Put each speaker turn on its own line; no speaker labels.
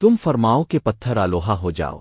تم فرماؤ کہ پتھر آلوہا ہو جاؤ۔